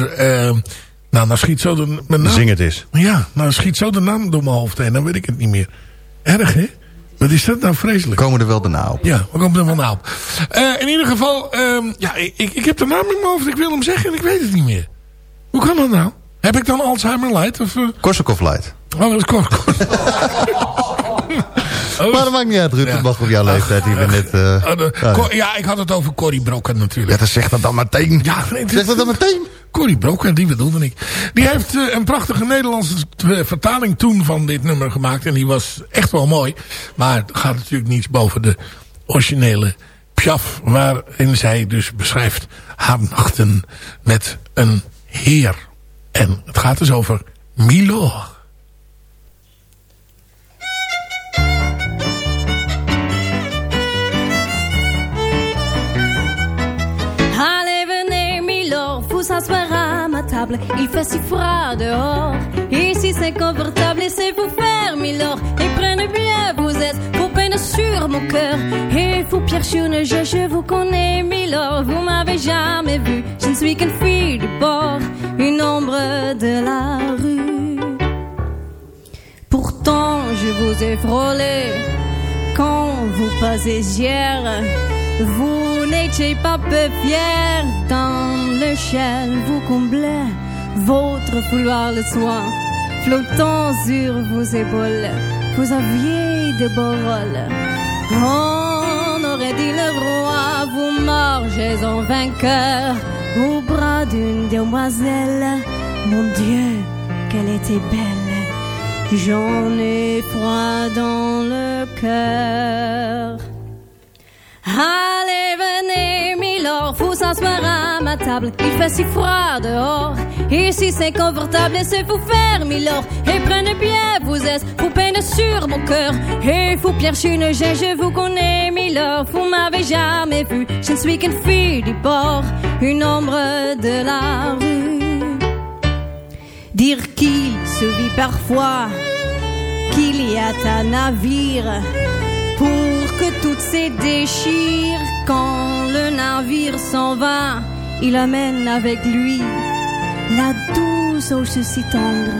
nou, nou schiet zo de... Mijn naam, Zing het eens. Ja, nou schiet zo de naam door mijn hoofd heen. Dan weet ik het niet meer. Erg, hè? Wat is dat nou vreselijk? Komen er wel daarna op. Ja, we komen er wel na op. Eh, in ieder geval, ehm, ja, ik, ik heb de naam in mijn hoofd. Ik wil hem zeggen en ik weet het niet meer. Hoe kan dat nou? Heb ik dan Alzheimer light? Of, uh... Korsakoff light. Oh, dat is kort. Maar dat maakt niet uit, Ruud. Dat mag op jouw leeftijd. Net... eh, Oh, de- ja. Ik had het over Corrie Brokken natuurlijk. Ja, dan zeg dat dan meteen. Ja, Zeg dat dan meteen. Corrie Brokken, die bedoelde ik. Die heeft eh, een prachtige Nederlandse eh, vertaling toen van dit nummer gemaakt. En die was echt wel mooi. Maar het gaat natuurlijk niets boven de originele Piaf. Waarin zij dus beschrijft haar nachten met een heer. En het gaat dus over Milor. Il fait si froid dehors. Ici, c'est confortable, laissez-vous faire, Milord. Et prenez bien vos aises, vos peines sur mon cœur. Et vous, Pierre Chouneger, je vous connais, Milord. Vous m'avez jamais vu. Je ne suis qu'une fille du bord, une ombre de la rue. Pourtant, je vous ai frôlé quand vous passez hier. Vous n'étiez pas peu fier dans le ciel, vous comblez votre fouloir le soir, flottant sur vos épaules. Vous aviez de beaux rôles. On aurait dit le roi, vous marchez en vainqueur au bras d'une demoiselle. Mon Dieu, qu'elle était belle. J'en ai froid dans le cœur. Allez, venez, Milord, vous asseoir à ma table. Il fait si froid dehors. Ici, c'est confortable, laissez-vous faire, Milord. Et prenez bien vos aises, vous peinez sur mon cœur. Et vous, Pierre Chunegin, je vous connais, Milord. Vous m'avez jamais vu. Je ne suis qu'une fille du port, une ombre de la rue. Dire qu'il se vit parfois qu'il y a un navire pour que toutes se déchire quand le navire s'en va. Il amène avec lui la douce douce si tendre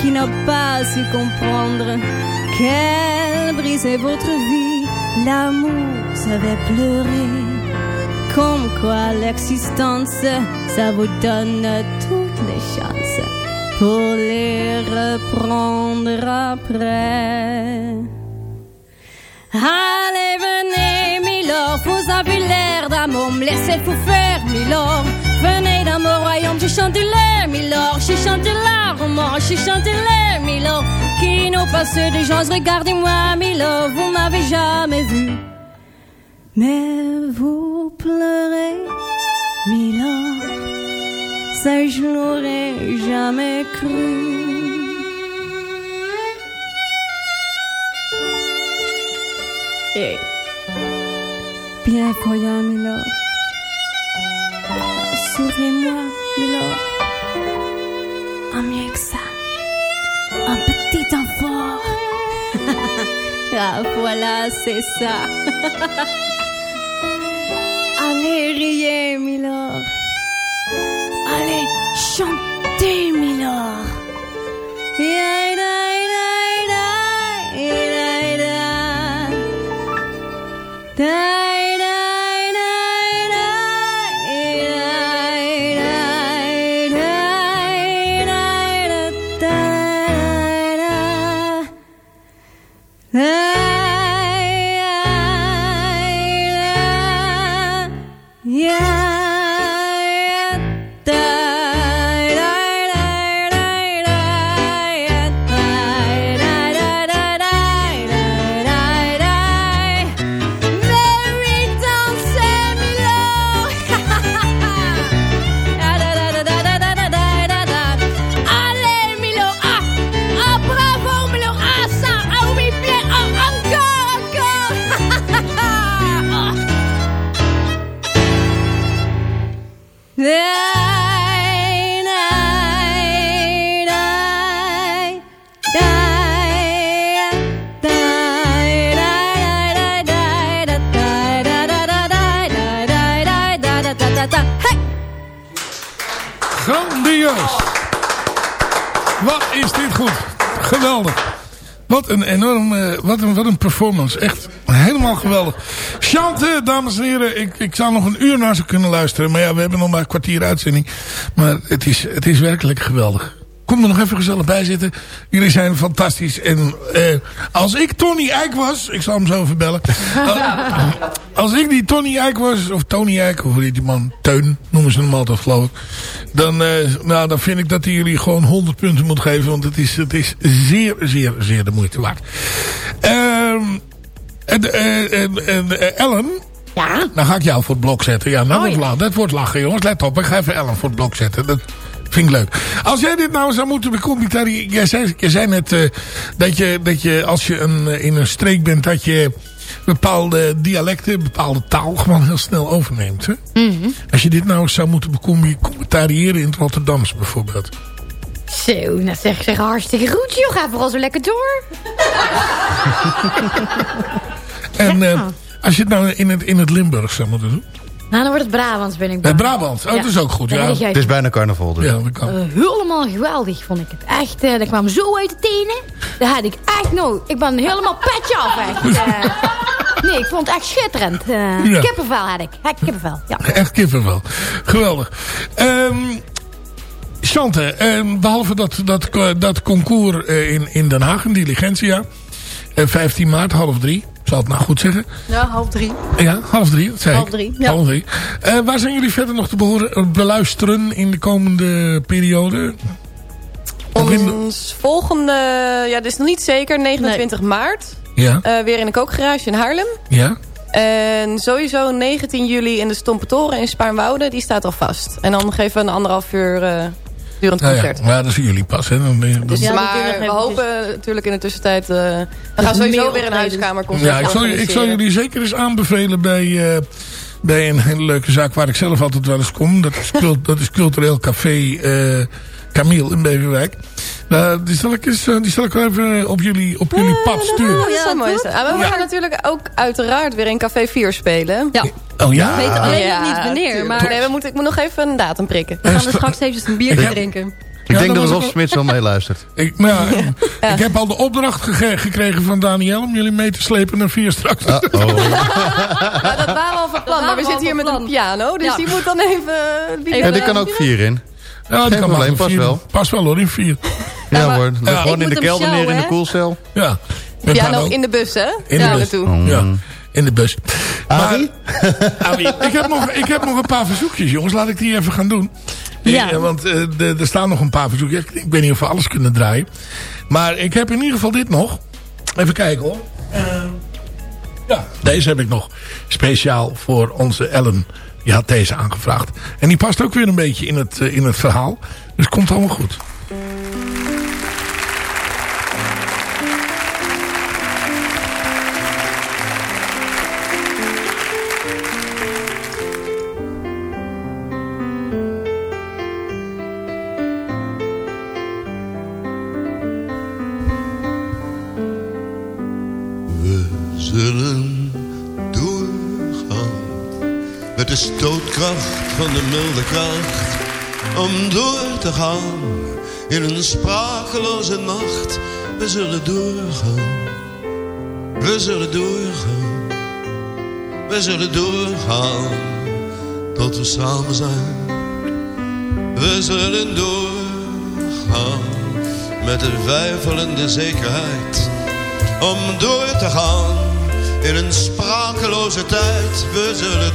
qui n'a pas su comprendre qu'elle brisait votre vie. L'amour savait pleurer. Comme quoi l'existence, ça vous donne toutes les chances pour les reprendre après. Allez, venez, Milord, vous avez l'air d'un homme, laissez-vous faire, Milord. Venez dans mon royaume, je chante les, Milord, je chante la romance, je chante les, Milord. Qui nous passe des gens, regardez-moi, Milord, vous m'avez jamais vu. Mais vous pleurez, Milord, ça je n'aurais jamais cru. Hey. Bien voyant, Milord. Souriez-moi, Milord. Un mieux que ça. Un petit enfant. ah, voilà, c'est ça. Allez, riez, Milord. Allez, chantez, Milord. Yeah, Serieus. Wat is dit goed. Geweldig. Wat een enorm, eh, wat, een, wat een performance. Echt helemaal geweldig. Chante, dames en heren. Ik, ik zou nog een uur naar ze kunnen luisteren. Maar ja, we hebben nog maar een kwartier uitzending. Maar het is, het is werkelijk geweldig. Kom er nog even gezellig bij zitten. Jullie zijn fantastisch. En eh, als ik Tony Eijk was... Ik zal hem zo even bellen. Uh, als ik die Tony Eijk was... Of Tony Eijk, of hoe heet die man? Teun, noemen ze hem altijd geloof ik. Dan, eh, nou, dan vind ik dat hij jullie gewoon 100 punten moet geven. Want het is, het is zeer, zeer, zeer de moeite waard. Ehm en, eh, en, en, Ellen... Ja? Dan ga ik jou voor het blok zetten. Ja, nou, dat, wordt- dat wordt lachen jongens. Let op, ik ga even Ellen voor het blok zetten. Dat vind ik leuk. Als jij dit nou zou moeten becommentariëren... Jij zei, jij zei net eh, dat, je, dat je als je een, eh, in een streek bent... dat je bepaalde dialecten, bepaalde taal gewoon heel snel overneemt. Hè? Mhm. Als je dit nou zou moeten becommentariëren in het Rotterdams bijvoorbeeld. Zo, dat zeg ik zeg hartstikke goed, joh. Ga vooral zo lekker door. En eh, als je het nou in het, in het Limburgs zou moeten doen. Nou, dan wordt het Brabants, ben ik bang. Brabant, oh, dat is ook goed. Daar Ja. Het is bijna carnaval dus. Ja, dat kan. Eh, helemaal geweldig vond ik het. Echt, eh, dat kwam zo uit de tenen. Dat had ik echt nooit. Ik ben helemaal petje af, echt. Eh, nee, ik vond het echt schitterend. Ja. Kippenvel had ik. Ik kippenvel, ja. Echt kippenvel. Geweldig. Ehm Chante, ehm, behalve dat, dat, dat concours eh, in, in Den Haag, in Diligentia. eh, 15 maart, half drie. Zal het nou goed zeggen? Ja, half drie. Ja, half drie, dat zei Half drie, ja. Half drie. Eh, waar zijn jullie verder nog te behoren, eh, beluisteren in de komende periode? De- Ons volgende, ja, dit is nog niet zeker, 29 maart. Ja, Eh, weer in een kookgarage in Haarlem. ja. En sowieso 19 juli in de Stompetoren in Spaarnwoude, die staat al vast. En dan geven we een anderhalf uur Nou ja, concert. maar dat zijn jullie pas. Hè? Dan ben je- Dus, maar we hopen natuurlijk in de tussentijd... eh we gaan sowieso weer een optredens. huiskamerconcert Ja, ik zal, ik jullie zeker eens aanbevelen bij, eh, bij een hele leuke zaak waar ik zelf altijd wel eens kom. Dat is, cult- dat is cultureel café eh Camille in Beverwijk. Nou, die, zal ik eens, eh, die zal ik wel even op jullie, op jullie pad sturen. Oh, ja, mooi. is dat. Ah, maar we Ja. gaan natuurlijk ook uiteraard weer in Café 4 spelen. Ja. Oh ja? Ik weet alleen Ja, nog niet wanneer, maar Nee, we moeten, ik moet nog even een datum prikken. we gaan er straks eventjes een biertje drinken. Ik Ja, denk dat Rob Smits wel meeluistert. Ik, nou, ja, ik heb al de opdracht gekregen van Daniel om jullie mee te slepen naar vier straks. Dat waren we al van plan, maar we zitten hier met een piano. Dus Ja. die moet dan even... Ja, die kan ook vier in. Ja, die Geen kan probleem, maar pas wel. Pas wel hoor, in vier. Ja, maar- hoor. Dan Ja. gewoon in de kelder neer in de koelcel. Ja. Piano Hanno. in de bus, hè? In de Daar bus. naartoe. Oh, Ja, in de bus. Arie? Arie, ik, heb nog, ik heb nog een paar verzoekjes, jongens. Laat ik die even gaan doen. Ja. Eh, want eh, de- er staan nog een paar verzoekjes. Ik, weet niet of we alles kunnen draaien. Maar ik heb in ieder geval dit nog. Even kijken hoor. Eh, ja, deze heb ik nog. Speciaal voor onze Ellen. Die had deze aangevraagd. En die past ook weer een beetje in het, eh, in het verhaal. Dus komt allemaal goed. Met de stootkracht van de milde kracht. Om door te gaan in een sprakeloze nacht. We zullen doorgaan, we zullen doorgaan, we zullen doorgaan tot we samen zijn. We zullen doorgaan met de wijfelende zekerheid om door te gaan in een sprakeloze tijd. We zullen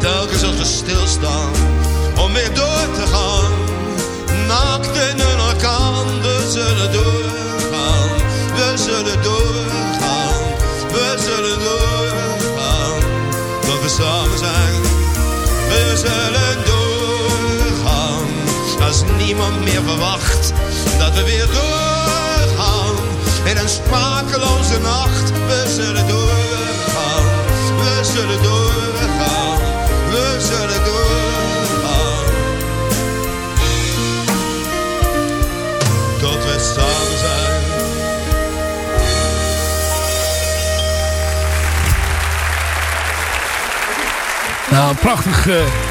telkens als we stilstaan om weer door te gaan. Naakt in een orkaan, we zullen doorgaan, we zullen doorgaan, we zullen doorgaan tot we samen zijn. We zullen doorgaan niemand meer verwacht dat we weer doorgaan. In een sprakeloze nacht, we zullen doorgaan. We zullen doorgaan, zullen. Tot we samen zijn. Nou, prachtig. eh.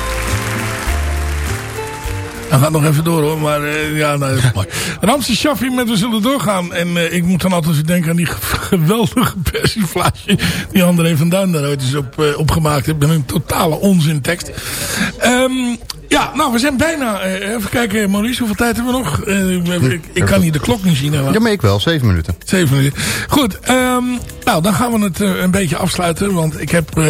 We gaan nog even door hoor, maar eh, ja, nou, dat is mooi. Ramse Shaffi met We Zullen Doorgaan. En eh, ik moet dan altijd denken aan die geweldige persiflage die André van Duin daar ooit eens op, eh, opgemaakt heeft. Met een totale onzintekst. Ehm ja, nou, we zijn bijna... eh, even kijken, Maurice, hoeveel tijd hebben we nog? Eh, ik, ik kan hier de klok niet zien. Ja, maar ik wel. Zeven minuten. Zeven minuten. Goed, ehm, nou dan gaan we het eh, een beetje afsluiten. Want ik heb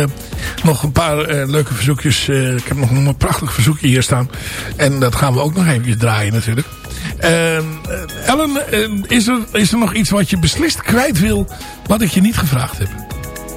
nog een paar leuke verzoekjes. ik heb nog een prachtig verzoekje hier staan. En dat gaan we ook nog even draaien natuurlijk. Ehm, eh, Ellen, is, er, is er nog iets wat je beslist kwijt wil... wat ik je niet gevraagd heb?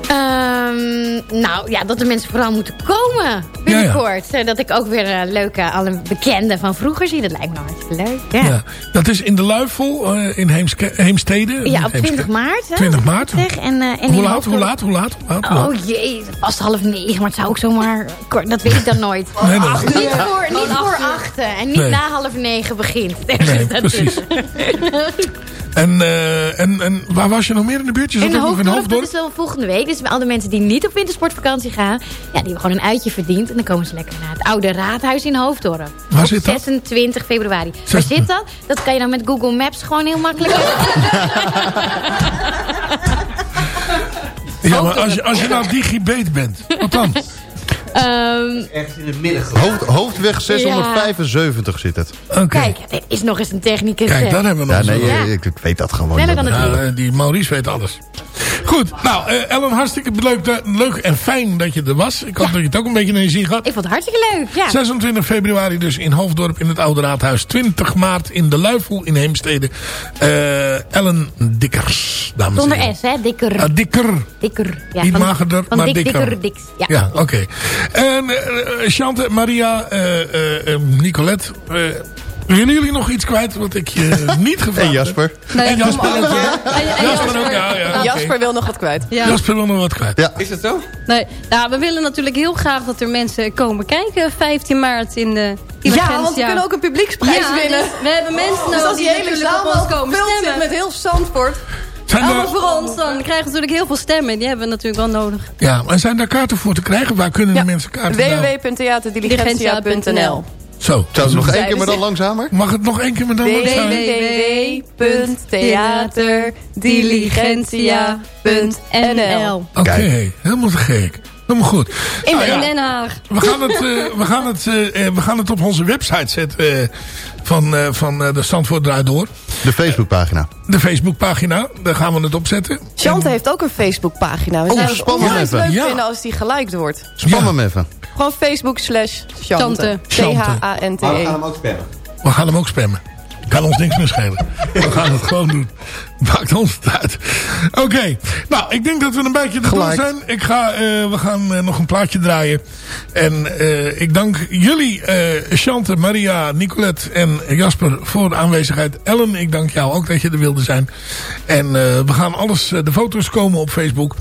Ehm, nou ja, dat de mensen vooral moeten komen binnenkort. Zodat ik ook weer eh, leuke, alle bekenden van vroeger zie. Dat lijkt me hartstikke leuk. Ja, Ja, dat is in de Luifel eh, in Heemske, Heemstede. Ja, op Heemske- 20 maart. Hè, 20 maart. En, eh, en Hoe in laat, hoe laat, hoe laat, hoe laat? hoe laat? Oh jee, vast half negen, maar het zou ook zomaar... kort- Dat weet ik dan nooit. Nee, nee. Acht uur. Niet Ja. voor, niet voor achten en niet Nee. na half negen begint. Nee, Dat precies. En, eh, en, en waar was je nog meer in de buurt? Je zat In ook nog in Hoofddorp, dat Hoofddorp? is wel volgende week. Dus al de mensen die niet op wintersportvakantie gaan... Ja, die hebben gewoon een uitje verdiend. En dan komen ze lekker naar het oude raadhuis in Hoofddorp. Waar zit dat? 26 februari. Waar zit dat? Dat kan je dan met Google Maps gewoon heel makkelijk... Ja, maar als je, als je nou digibet bent, wat dan? Ehm, Ergens in het midden. Hoofd, hoofdweg 675 zit het. Kijk, dit is nog eens een technicus. Kijk, eh. daar hebben we Ja, nog nee, zo. eh, ik, ik weet dat gewoon. Dan Ja, licht. eh, die Maurice weet alles. Goed, nou eh, Ellen, hartstikke leuk, dat- leuk en fijn dat je er was. Ik hoop dat je het ook een beetje naar je zin gehad. Ik vond het hartstikke leuk, ja. 26 februari dus in Hoofddorp in het Oude Raadhuis. 20 maart in de Luifel in Heemstede. Eh, Ellen Dikkers, dames en Zonder heren. S, hè? Dikker. Ah, dikker. dikker. Ja, Niet van- magerder, van maar dik, dikker. dikker, diks. Ja. Ja, oké. En eh, Chante, Maria, eh, eh, eh, Nicolette... willen jullie nog iets kwijt wat ik je niet gevraagd En? Jasper. Nee, En Jasper ook, ja. Jasper ook, ja. ja. Jasper wil nog wat kwijt. Ja. Jasper wil nog wat kwijt. Ja. Is dat zo? Nee, nou, we willen natuurlijk heel graag dat er mensen komen kijken. 15 maart in de Ja, Diligentia. want we kunnen ook een publieksprijs Ja, winnen. dus we hebben mensen Dus nodig als die die hele zaal op ons wel komen stemmen. met heel Zandvoort. Zijn Allemaal er, voor ons, dan krijgen we natuurlijk heel veel stemmen. Die hebben we natuurlijk wel nodig. ja, maar zijn daar kaarten voor te krijgen? Waar kunnen de mensen kaarten www.theaterdiligentia.nl Zo. Zou het nog één keer, maar dan langzamer? Mag het nog één keer met dan www.theaterdiligentia.nl Oké, helemaal te gek. Helemaal goed. In, Nou ja, Den Haag. we, gaan het, eh, we, gaan het, eh, eh, we gaan het op onze website zetten eh, van, eh, van eh, de Zandvoort Draait Door. De Facebookpagina. De Facebookpagina, daar gaan we het opzetten. Chante heeft ook een Facebookpagina. We Oh, zouden het spannend onwijs even. leuk Ja. vinden als die geliked wordt. Span hem even. Gewoon Facebook slash Chante. Chante. Maar we gaan hem ook spammen. We gaan hem ook spammen. Kan ons niks meer schelen. We gaan het gewoon doen. Maakt ons het uit. Oké. Nou, ik denk dat we een beetje Gelijk. zijn. Ik ga, eh, we gaan eh, nog een plaatje draaien. En eh, ik dank jullie, eh Chante, Maria, Nicolette en Jasper voor de aanwezigheid. Ellen, ik dank jou ook dat je er wilde zijn. En eh, we gaan alles, de foto's komen op Facebook.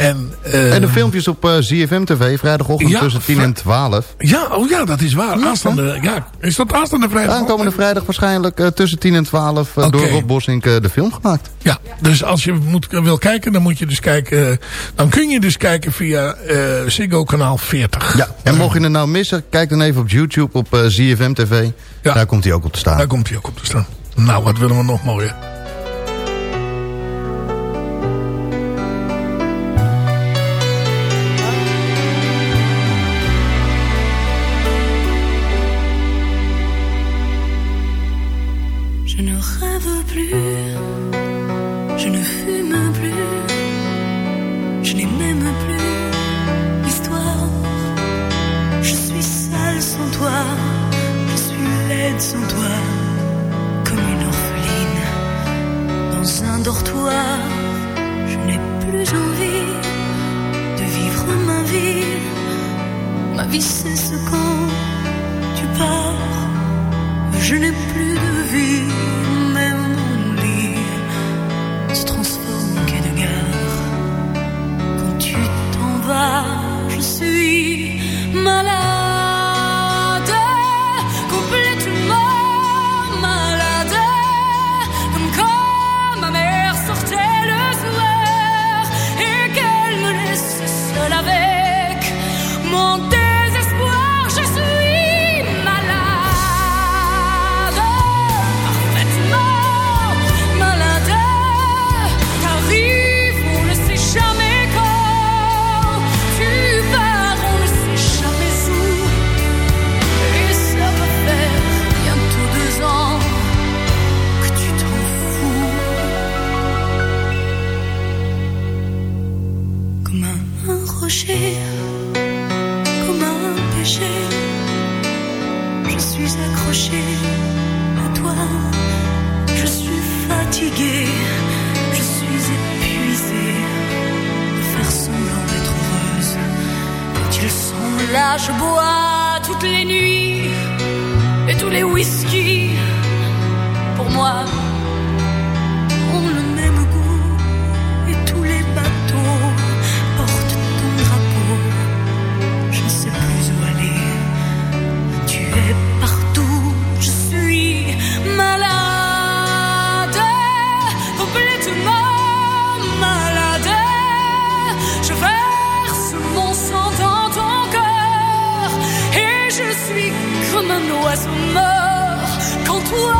En, eh, En de filmpjes op eh, ZFM TV, vrijdagochtend Ja, tussen 10 en 12. Ja, oh ja, dat is waar. Aanstaande, ja, is dat aanstaande vrijdag? Aankomende vrijdag waarschijnlijk eh, tussen 10 en 12 eh, Oké. door Rob Bossink eh, de film gemaakt. Ja, dus als je moet, wil kijken, dan moet je dus kijken. eh, Dan kun je dus kijken via eh Ziggo kanaal 40. Ja, en mocht je het nou missen, kijk dan even op YouTube op eh, ZFM TV. Ja. Daar komt hij ook op te staan. Daar komt hij ook op te staan. Nou, wat willen we nog mooier? là je bois toutes les nuits et tous les whiskies pour moi. Whoa.